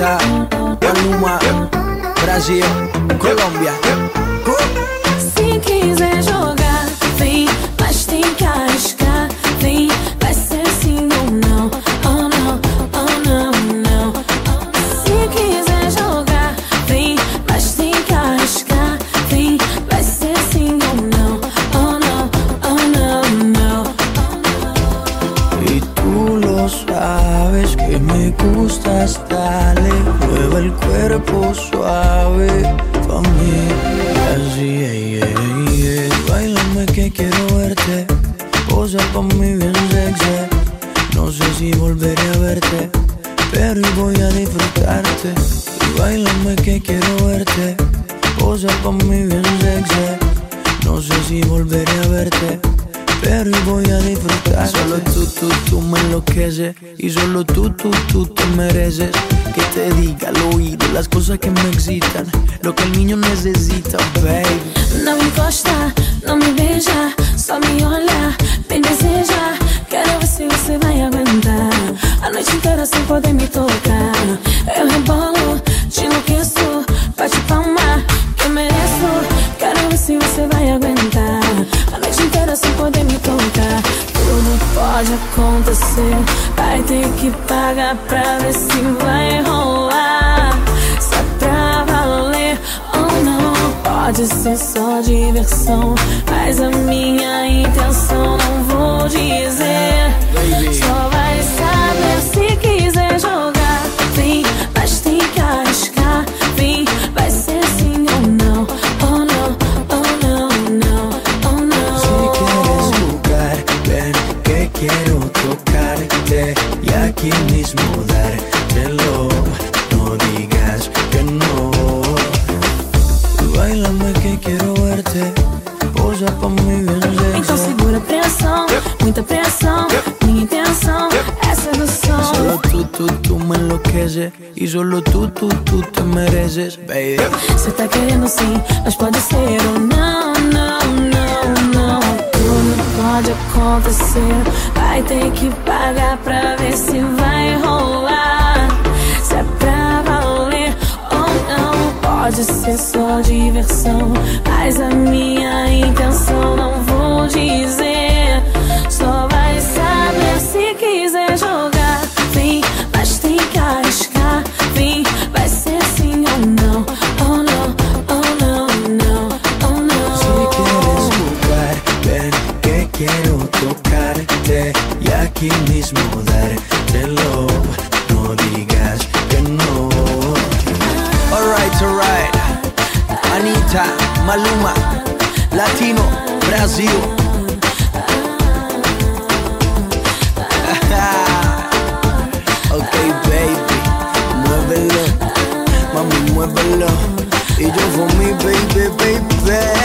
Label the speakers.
Speaker 1: Anitta, Maluma, Brasil, Colômbia.
Speaker 2: Se quiser
Speaker 1: me gustas, dale, mueve el cuerpo suave pa' mí. Así, yeah, yeah, yeah. Bailame que quiero verte, posa pa' mí bien sexy. No sé si volveré a verte, pero voy a disfrutarte. Bailame que quiero verte, posa pa' mí bien sexy. No sé si volveré a verte. Pero voy a disfrutar. Solo tú, tú, tú me enloqueces. Y solo tú, tú, tú te mereces. Que te diga al oído las cosas que me excitan. Lo que el niño necesita, baby.
Speaker 2: Não me encosta, não me beija, só me olha, me deseja. Quero ver se você vai aguentar a noite inteira sem poder me tocar. Eu rebolo, te enlouqueço, bate palma, que eu mereço. Quero ver se você vai aguentar inteira sem poder me tocar. Tudo pode acontecer, vai ter que pagar pra ver se vai rolar. Se é pra valer ou não. Pode ser só diversão, mas a minha intenção não vou dizer.
Speaker 1: Quiero tocarte y aquí mismo dártelo. No digas que no. Bailame que quiero verte, posa pa' mí bien
Speaker 2: Então segura a pressão, muita pressão. Minha intenção é sedução.
Speaker 1: Solo tú, tú, tú me enloqueces y solo tú, tú, tú te mereces, baby.
Speaker 2: Você tá querendo sim, mas pode ser ou não, acontecer, vai ter que pagar pra ver se vai rolar. Se é pra valer ou não, pode ser só diversão, mas a minha intenção não vou dizer.
Speaker 1: Quiero tocarte y aquí mismo dártelo. No digas que no. Alright, alright. Anita, Maluma, Latino, Brasil. ok, baby, muévelo, mami, muévelo. Y yo for mi baby, baby.